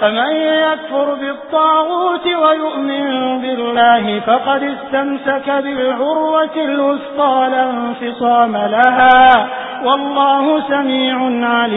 فمن يكفر بالطاغوت ويؤمن بالله فقد استمسك بالعروة الوسطى لا انفصام لها. والله سميع عليم.